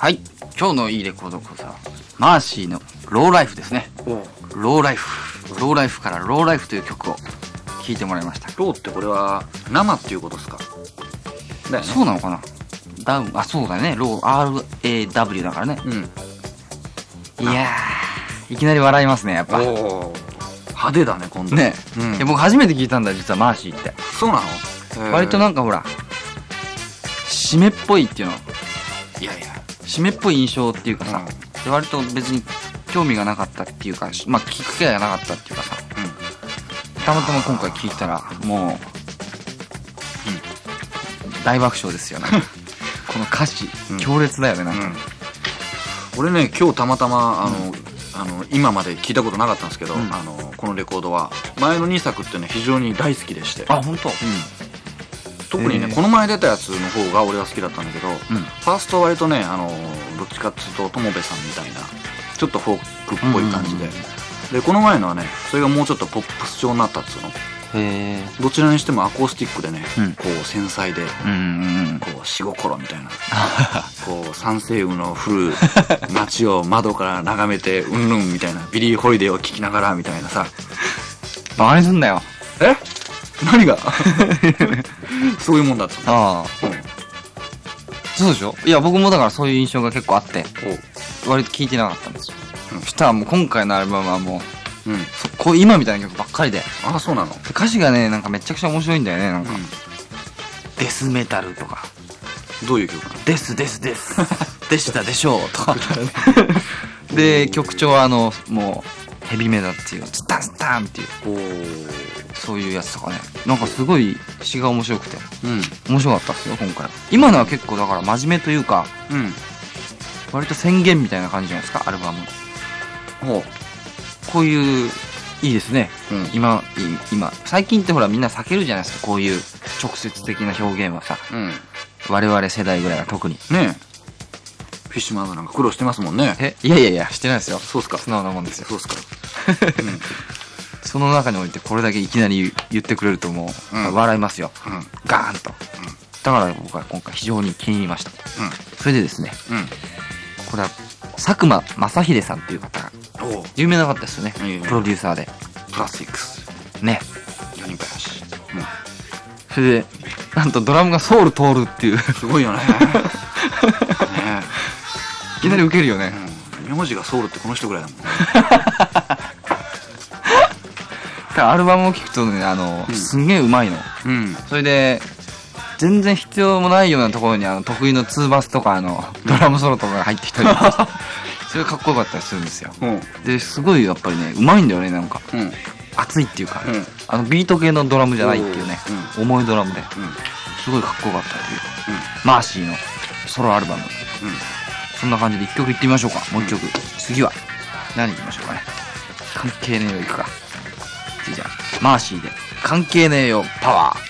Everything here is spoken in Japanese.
はい。今日のいいレコード講座は、マーシーの RAW LIFE ですね。 RAW LIFE。RAW LIFE から RAW LIFE という曲を聴いてもらいました。 RAW ってこれは生っていうことですか？だよねそうなのかな？ダウン、あ、そうだね。ロー、RAW だからね。うんいやー、いきなり笑いますね、やっぱ。派手だね今度ね、うんいや僕初めて聞いたんだ、実はマーシーって。そうなの？割となんんかほら、締めっぽいっていうの。いやいや締めっぽい印象っていうかさ、割と別に興味がなかったっていうか、まあ聞く機会がなかったっていうかさ、たまたま今回聞いたら、もう、大爆笑ですよね。この歌詞、うん。強烈だよね、なんか。うん。俺ね今日たまたまあの、あの今まで聞いたことなかったんですけど、うん。あのこのレコードは前の2作ってね非常に大好きでして。あ、本当？特にね、この前出たやつの方が俺は好きだったんだけど、うん。ファーストは割とねあのどっちかっていうと友部さんみたいなちょっとフォークっぽい感じで、うんうんでこの前のはねそれがもうちょっとポップス調になったっつうの。どちらにしてもアコースティックでね、うんこう繊細でうんうんうん。こう死心みたいな こう三星雲の降る街を窓から眺めてうんぬんみたいなビリー・ホリデーを聴きながらみたいなさバカにすんだよ。え？何が？そういうもんだっつうの。ああ。そうでしょ？いや、僕もだからそういう印象が結構あって、割と聞いてなかったんですよ。うん。そしたらもう今回のアルバムはもう、うん。そこう今みたいな曲ばっかりで。ああそうなの。歌詞がね、なんかめちゃくちゃ面白いんだよね、なんか。うデスメタルとか、んどういう曲？なのデスデスデス、でしたでしょうとか。で、曲調はあの、もう、ヘビメタっていう、スタンスタンっていう、そういうやつとかね。なんかすごい詩が面白くて、うん面白かったっすよ、今回は。今のは結構だから真面目というか、うん割と宣言みたいな感じじゃないですか、アルバム。ほこういう、いいですね。ううん今、い今、最近ってほらみんな避けるじゃないですか、こういう直接的な表現はさ。うん我々世代ぐらいは特に。ねえフィッシュマンズなんか苦労してますもんねえ、いやいやいや、してないですよ。そうっすか素直なもんですよ。そうっすか その中においてこれだけいきなり言ってくれるともう、うん。笑いますよ。うん。うんガーンと。だから僕は今回非常に気に入りました。それでですね、うん。これは佐久間正秀さんっていう方が、有名な方ですよね。プロデューサーで。プラスチックスね。4人林それで、なんとドラムがソウル通るっていう、いすごいよね。ね。きなりウケるよね。えうん。名字がソウルってこの人ぐらいだもんね ただアルバムを聴くとね、あの、うん。すんげえうまいの。うん。それで、全然必要もないようなところにあの得意のツーバスとかあのドラムソロとかが入ってきたり それがかっこよかったりするんですよ。うん。ですごいやっぱりねうまいんだよねなんか。うん。熱いっていうか、うん。あのビート系のドラムじゃないっていうね、重いドラムで。うん。すごいかっこよかったという。マーシーのソロアルバム。うん。そんな感じで一曲いってみましょうか。もう一曲、次は何いきましょうかね。関係ねえよいくか。次じゃあマーシーで。関係ねえよパワー。